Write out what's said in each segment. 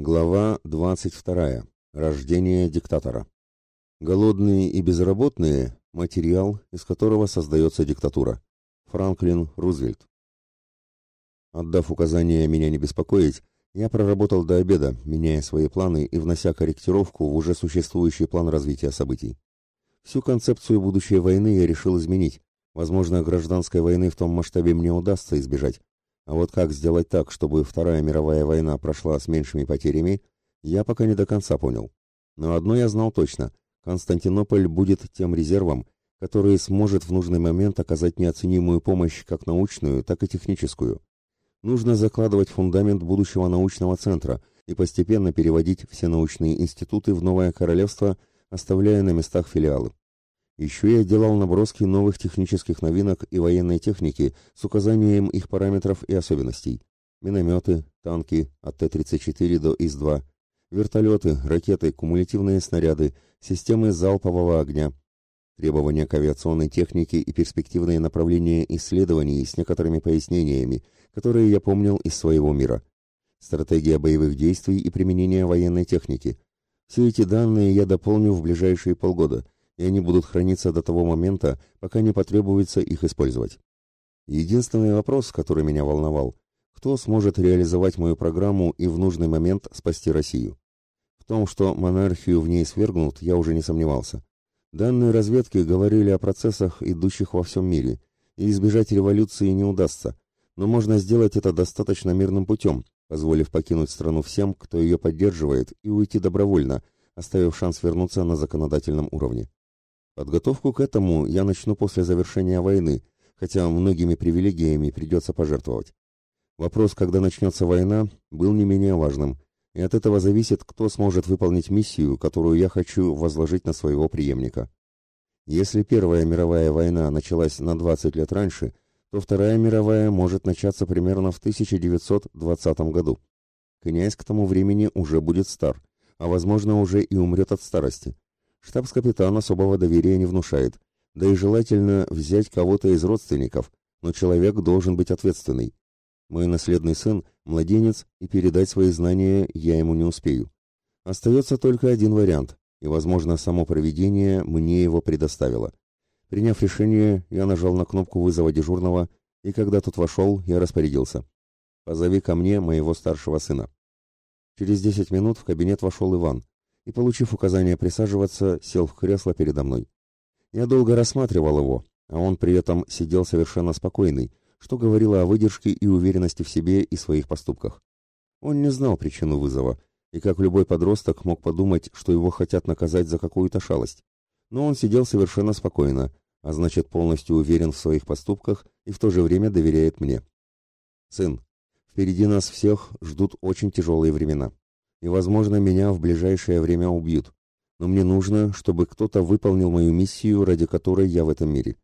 Глава 22. Рождение диктатора. Голодные и безработные – материал, из которого создается диктатура. Франклин Рузвельт. Отдав указание меня не беспокоить, я проработал до обеда, меняя свои планы и внося корректировку в уже существующий план развития событий. Всю концепцию будущей войны я решил изменить. Возможно, гражданской войны в том масштабе мне удастся избежать, а вот как сделать так, чтобы Вторая мировая война прошла с меньшими потерями, я пока не до конца понял. Но одно я знал точно – Константинополь будет тем резервом, который сможет в нужный момент оказать неоценимую помощь как научную, так и техническую. Нужно закладывать фундамент будущего научного центра и постепенно переводить все научные институты в новое королевство, оставляя на местах филиалы. Еще я делал наброски новых технических новинок и военной техники с указанием их параметров и особенностей. Минометы, танки от Т-34 до ИС-2, вертолеты, ракеты, кумулятивные снаряды, системы залпового огня, требования к авиационной технике и перспективные направления исследований с некоторыми пояснениями, которые я помнил из своего мира. Стратегия боевых действий и применения военной техники. Все эти данные я дополню в ближайшие полгода – и они будут храниться до того момента, пока не потребуется их использовать. Единственный вопрос, который меня волновал, кто сможет реализовать мою программу и в нужный момент спасти Россию. В том, что монархию в ней свергнут, я уже не сомневался. Данные разведки говорили о процессах, идущих во всем мире, и избежать революции не удастся, но можно сделать это достаточно мирным путем, позволив покинуть страну всем, кто ее поддерживает, и уйти добровольно, оставив шанс вернуться на законодательном уровне. Подготовку к этому я начну после завершения войны, хотя многими привилегиями придется пожертвовать. Вопрос, когда начнется война, был не менее важным, и от этого зависит, кто сможет выполнить миссию, которую я хочу возложить на своего преемника. Если Первая мировая война началась на 20 лет раньше, то Вторая мировая может начаться примерно в 1920 году. Князь к тому времени уже будет стар, а возможно уже и умрет от старости. Штабс-капитан особого доверия не внушает, да и желательно взять кого-то из родственников, но человек должен быть ответственный. Мой наследный сын – младенец, и передать свои знания я ему не успею. Остается только один вариант, и, возможно, само проведение мне его предоставило. Приняв решение, я нажал на кнопку вызова дежурного, и когда тот вошел, я распорядился. «Позови ко мне моего старшего сына». Через десять минут в кабинет вошел Иван, и, получив указание присаживаться, сел в кресло передо мной. Я долго рассматривал его, а он при этом сидел совершенно спокойный, что говорило о выдержке и уверенности в себе и своих поступках. Он не знал причину вызова, и как любой подросток мог подумать, что его хотят наказать за какую-то шалость. Но он сидел совершенно спокойно, а значит полностью уверен в своих поступках и в то же время доверяет мне. «Сын, впереди нас всех ждут очень тяжелые времена и, возможно, меня в ближайшее время убьют. Но мне нужно, чтобы кто-то выполнил мою миссию, ради которой я в этом мире.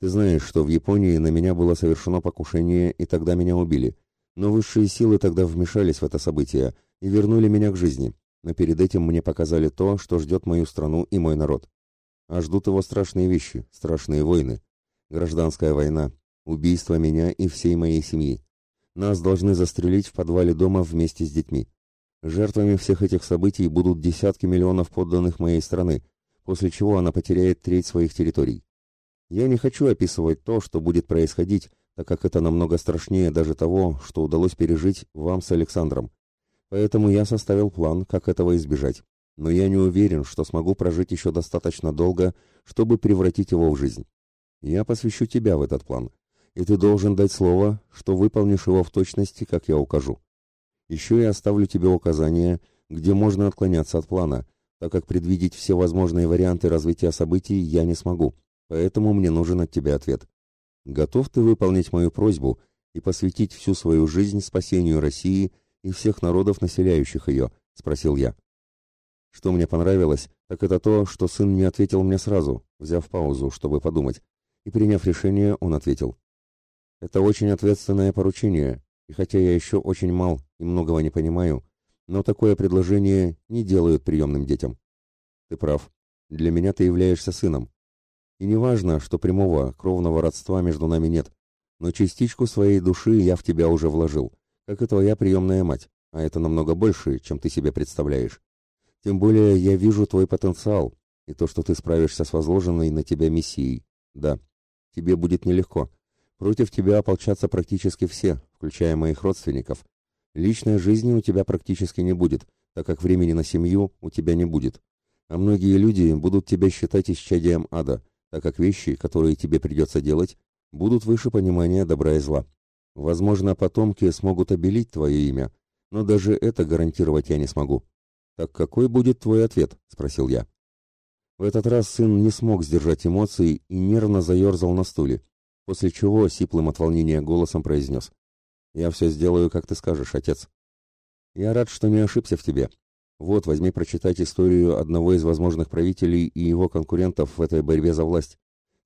Ты знаешь, что в Японии на меня было совершено покушение, и тогда меня убили. Но высшие силы тогда вмешались в это событие и вернули меня к жизни. Но перед этим мне показали то, что ждет мою страну и мой народ. А ждут его страшные вещи, страшные войны. Гражданская война, убийство меня и всей моей семьи. Нас должны застрелить в подвале дома вместе с детьми. Жертвами всех этих событий будут десятки миллионов подданных моей страны, после чего она потеряет треть своих территорий. Я не хочу описывать то, что будет происходить, так как это намного страшнее даже того, что удалось пережить вам с Александром. Поэтому я составил план, как этого избежать. Но я не уверен, что смогу прожить еще достаточно долго, чтобы превратить его в жизнь. Я посвящу тебя в этот план, и ты должен дать слово, что выполнишь его в точности, как я укажу. Еще я оставлю тебе указания, где можно отклоняться от плана, так как предвидеть все возможные варианты развития событий я не смогу, поэтому мне нужен от тебя ответ. Готов ты выполнить мою просьбу и посвятить всю свою жизнь спасению России и всех народов, населяющих ее?» — спросил я. Что мне понравилось, так это то, что сын не ответил мне сразу, взяв паузу, чтобы подумать, и приняв решение, он ответил. «Это очень ответственное поручение, и хотя я еще очень мал и многого не понимаю, но такое предложение не делают приемным детям. Ты прав. Для меня ты являешься сыном. И не важно, что прямого кровного родства между нами нет, но частичку своей души я в тебя уже вложил, как и твоя приемная мать. а это намного больше, чем ты себе представляешь. Тем более я вижу твой потенциал и то, что ты справишься с возложенной на тебя миссией. Да, тебе будет нелегко. Против тебя ополчатся практически все, включая моих родственников. Личной жизни у тебя практически не будет, так как времени на семью у тебя не будет. А многие люди будут тебя считать исчадием ада, так как вещи, которые тебе придется делать, будут выше понимания добра и зла. Возможно, потомки смогут обелить твое имя, но даже это гарантировать я не смогу. Так какой будет твой ответ? спросил я. В этот раз сын не смог сдержать эмоций и нервно заерзал на стуле, после чего сиплым от волнения голосом произнес. «Я все сделаю, как ты скажешь, отец». «Я рад, что не ошибся в тебе. Вот, возьми прочитать историю одного из возможных правителей и его конкурентов в этой борьбе за власть.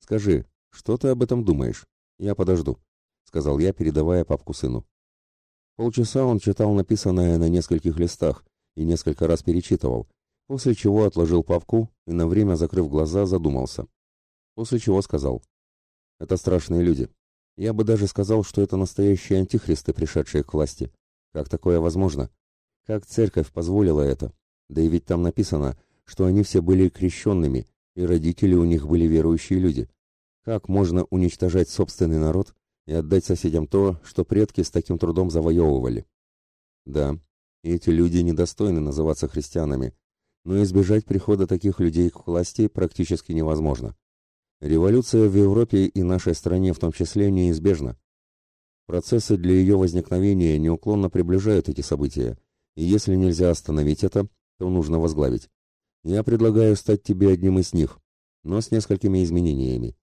Скажи, что ты об этом думаешь? Я подожду», — сказал я, передавая папку сыну. Полчаса он читал написанное на нескольких листах и несколько раз перечитывал, после чего отложил папку и на время, закрыв глаза, задумался. После чего сказал, «Это страшные люди. Я бы даже сказал, что это настоящие антихристы, пришедшие к власти. Как такое возможно? Как церковь позволила это? Да и ведь там написано, что они все были крещенными, и родители у них были верующие люди. Как можно уничтожать собственный народ и отдать соседям то, что предки с таким трудом завоевывали. Да, эти люди недостойны называться христианами, но избежать прихода таких людей к власти практически невозможно. Революция в Европе и нашей стране в том числе неизбежна. Процессы для ее возникновения неуклонно приближают эти события, и если нельзя остановить это, то нужно возглавить. Я предлагаю стать тебе одним из них, но с несколькими изменениями.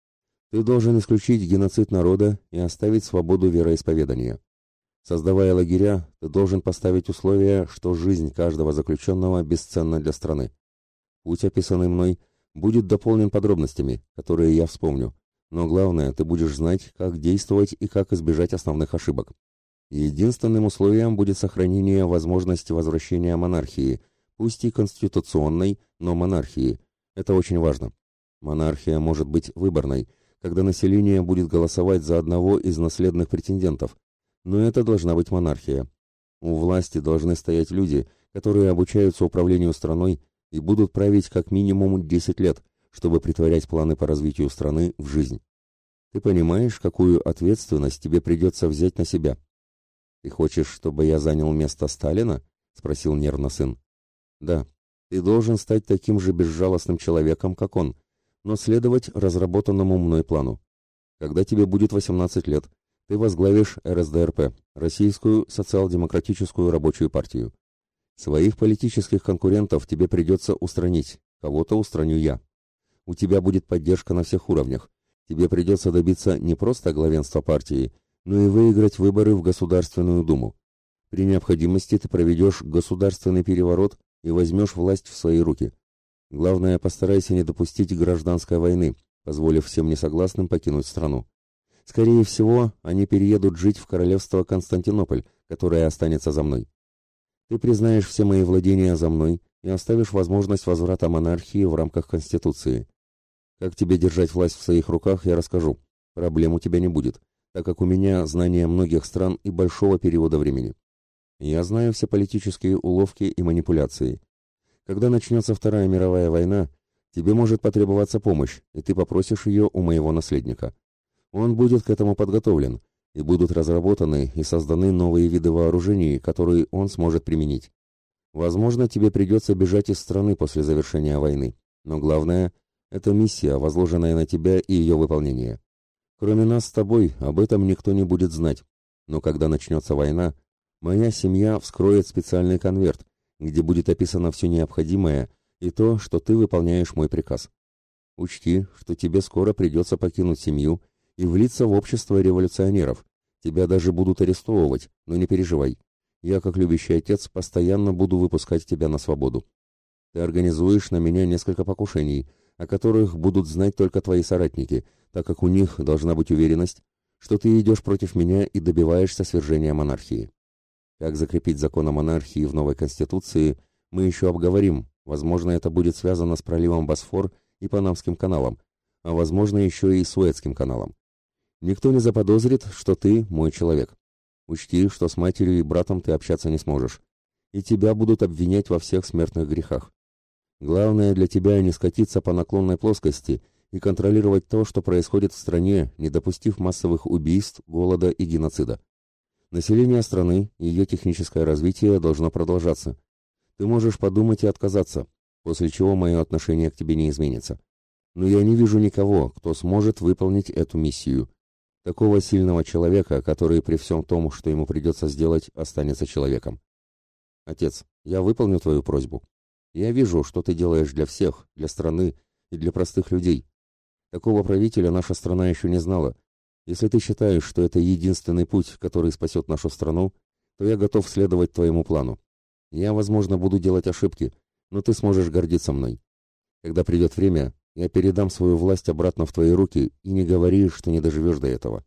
Ты должен исключить геноцид народа и оставить свободу вероисповедания. Создавая лагеря, ты должен поставить условие, что жизнь каждого заключенного бесценна для страны. Путь, описанный мной, будет дополнен подробностями, которые я вспомню. Но главное, ты будешь знать, как действовать и как избежать основных ошибок. Единственным условием будет сохранение возможности возвращения монархии, пусть и конституционной, но монархии. Это очень важно. Монархия может быть выборной – когда население будет голосовать за одного из наследных претендентов. Но это должна быть монархия. У власти должны стоять люди, которые обучаются управлению страной и будут править как минимум 10 лет, чтобы притворять планы по развитию страны в жизнь. Ты понимаешь, какую ответственность тебе придется взять на себя? Ты хочешь, чтобы я занял место Сталина? спросил нервно сын. Да. Ты должен стать таким же безжалостным человеком, как он, но следовать разработанному мной плану. Когда тебе будет 18 лет, ты возглавишь РСДРП, Российскую социал-демократическую рабочую партию. Своих политических конкурентов тебе придется устранить, кого-то устраню я. У тебя будет поддержка на всех уровнях. Тебе придется добиться не просто главенства партии, но и выиграть выборы в Государственную Думу. При необходимости ты проведешь государственный переворот и возьмешь власть в свои руки. Главное, постарайся не допустить гражданской войны, позволив всем несогласным покинуть страну. Скорее всего, они переедут жить в королевство Константинополь, которое останется за мной. Ты признаешь все мои владения за мной и оставишь возможность возврата монархии в рамках Конституции. Как тебе держать власть в своих руках, я расскажу. Проблем у тебя не будет, так как у меня знание многих стран и большого периода времени. Я знаю все политические уловки и манипуляции, когда начнется Вторая мировая война, тебе может потребоваться помощь, и ты попросишь ее у моего наследника. Он будет к этому подготовлен, и будут разработаны и созданы новые виды вооружений, которые он сможет применить. Возможно, тебе придется бежать из страны после завершения войны, но главное – это миссия, возложенная на тебя и ее выполнение. Кроме нас с тобой, об этом никто не будет знать. Но когда начнется война, моя семья вскроет специальный конверт, где будет описано все необходимое и то, что ты выполняешь мой приказ. Учти, что тебе скоро придется покинуть семью и влиться в общество революционеров. Тебя даже будут арестовывать, но не переживай. Я, как любящий отец, постоянно буду выпускать тебя на свободу. Ты организуешь на меня несколько покушений, о которых будут знать только твои соратники, так как у них должна быть уверенность, что ты идешь против меня и добиваешься свержения монархии. Как закрепить закон о монархии в новой конституции, мы еще обговорим. Возможно, это будет связано с проливом Босфор и Панамским каналом, а возможно еще и Суэцким каналом. Никто не заподозрит, что ты мой человек. Учти, что с матерью и братом ты общаться не сможешь. и тебя будут обвинять во всех смертных грехах. Главное для тебя не скатиться по наклонной плоскости и контролировать то, что происходит в стране, не допустив массовых убийств, голода и геноцида. Население страны и ее техническое развитие должно продолжаться. Ты можешь подумать и отказаться, после чего мое отношение к тебе не изменится. Но я не вижу никого, кто сможет выполнить эту миссию. Такого сильного человека, который при всем том, что ему придется сделать, останется человеком. Отец, я выполню твою просьбу. Я вижу, что ты делаешь для всех, для страны и для простых людей. Такого правителя наша страна еще не знала. Если ты считаешь, что это единственный путь, который спасет нашу страну, то я готов следовать твоему плану. Я, возможно, буду делать ошибки, но ты сможешь гордиться мной. Когда придет время, я передам свою власть обратно в твои руки и не говори, что не доживешь до этого.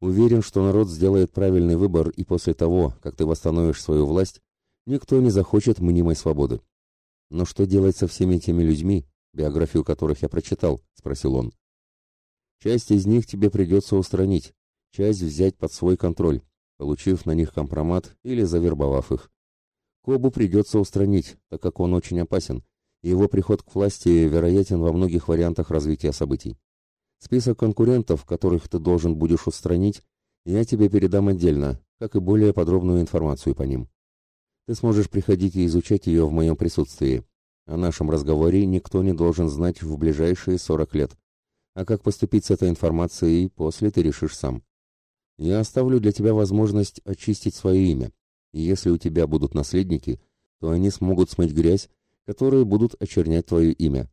Уверен, что народ сделает правильный выбор, и после того, как ты восстановишь свою власть, никто не захочет мнимой свободы. Но что делать со всеми теми людьми, биографию которых я прочитал, спросил он. Часть из них тебе придется устранить, часть взять под свой контроль, получив на них компромат или завербовав их. Кобу придется устранить, так как он очень опасен, его приход к власти вероятен во многих вариантах развития событий. Список конкурентов, которых ты должен будешь устранить, я тебе передам отдельно, как и более подробную информацию по ним. Ты сможешь приходить и изучать ее в моем присутствии. О нашем разговоре никто не должен знать в ближайшие 40 лет. А как поступить с этой информацией, после ты решишь сам. Я оставлю для тебя возможность очистить свое имя. И если у тебя будут наследники, то они смогут смыть грязь которые будут очернять твое имя.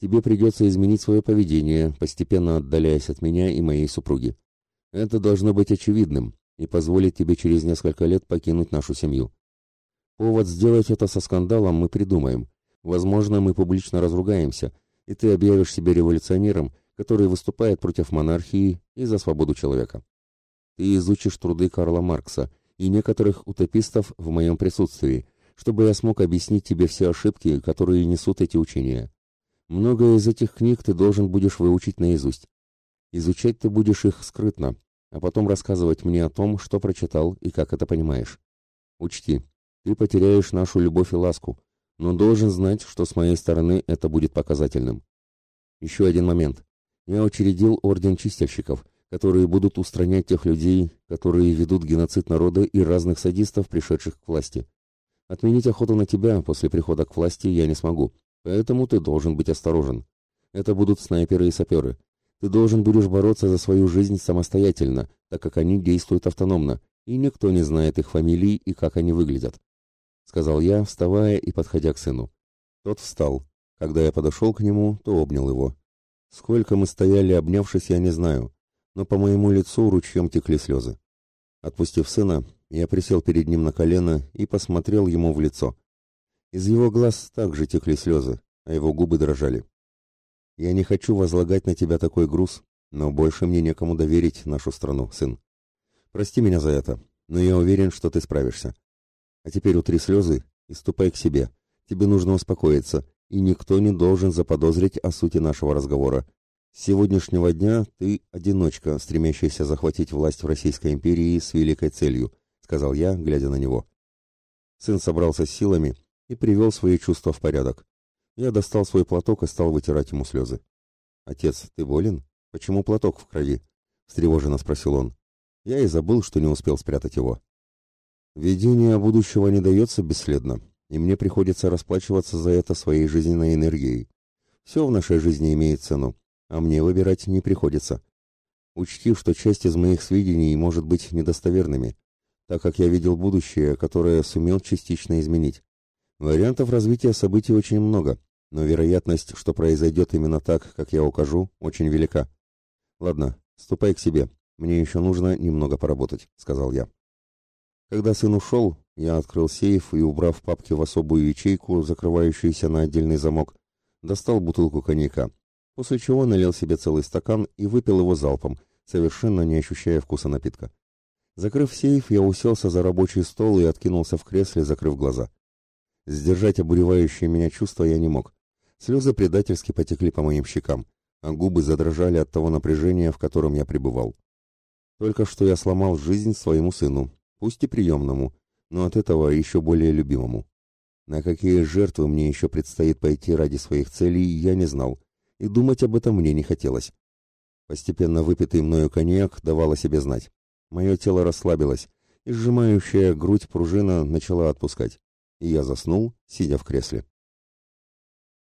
Тебе придется изменить свое поведение, постепенно отдаляясь от меня и моей супруги. Это должно быть очевидным и позволить тебе через несколько лет покинуть нашу семью. Повод сделать это со скандалом мы придумаем. Возможно, мы публично разругаемся, и ты объявишь себя революционером, который выступает против монархии и за свободу человека. Ты изучишь труды Карла Маркса и некоторых утопистов в моем присутствии – чтобы я смог объяснить тебе все ошибки, которые несут эти учения. Многое из этих книг ты должен будешь выучить наизусть. Изучать ты будешь их скрытно, а потом рассказывать мне о том, что прочитал и как это понимаешь. Учти, ты потеряешь нашу любовь и ласку, но должен знать, что с моей стороны это будет показательным. Еще один момент. Я учредил орден чистильщиков, которые будут устранять тех людей, которые ведут геноцид народа и разных садистов, пришедших к власти. Отменить охоту на тебя после прихода к власти я не смогу, поэтому ты должен быть осторожен. Это будут снайперы и саперы. Ты должен будешь бороться за свою жизнь самостоятельно, так как они действуют автономно, и никто не знает их фамилий и как они выглядят», — сказал я, вставая и подходя к сыну. Тот встал. Когда я подошел к нему, то обнял его. Сколько мы стояли, обнявшись, я не знаю, но по моему лицу ручьем текли слезы. Отпустив сына, я присел перед ним на колено и посмотрел ему в лицо. Из его глаз также текли слезы, а его губы дрожали. «Я не хочу возлагать на тебя такой груз, но больше мне некому доверить нашу страну, сын. Прости меня за это, но я уверен, что ты справишься. А теперь утри слезы и ступай к себе. Тебе нужно успокоиться, и никто не должен заподозрить о сути нашего разговора. С сегодняшнего дня ты одиночка, стремящийся захватить власть в Российской империи с великой целью — сказал я, глядя на него. Сын собрался с силами и привел свои чувства в порядок. Я достал свой платок и стал вытирать ему слезы. «Отец, ты болен? Почему платок в крови?» — встревоженно спросил он. Я и забыл, что не успел спрятать его. Видение будущего не дается бесследно, и мне приходится расплачиваться за это своей жизненной энергией. Все в нашей жизни имеет цену, а мне выбирать не приходится. Учти, что часть из моих сведений может быть недостоверными, так как я видел будущее, которое сумел частично изменить. Вариантов развития событий очень много, но вероятность, что произойдет именно так, как я укажу, очень велика. Ладно, ступай к себе, мне еще нужно немного поработать, сказал я. Когда сын ушел, я открыл сейф и, убрав папки в особую ячейку, закрывающуюся на отдельный замок, достал бутылку коньяка, после чего налил себе целый стакан и выпил его залпом, совершенно не ощущая вкуса напитка. Закрыв сейф, я уселся за рабочий стол и откинулся в кресле, закрыв глаза. Сдержать обуревающие меня чувства я не мог. Слезы предательски потекли по моим щекам, а губы задрожали от того напряжения, в котором я пребывал. Только что я сломал жизнь своему сыну, пусть и приемному, но от этого еще более любимому. На какие жертвы мне еще предстоит пойти ради своих целей, я не знал, и думать об этом мне не хотелось. Постепенно выпитый мною коньяк давал о себе знать. Мое тело расслабилось, и сжимающая грудь пружина начала отпускать, и я заснул, сидя в кресле.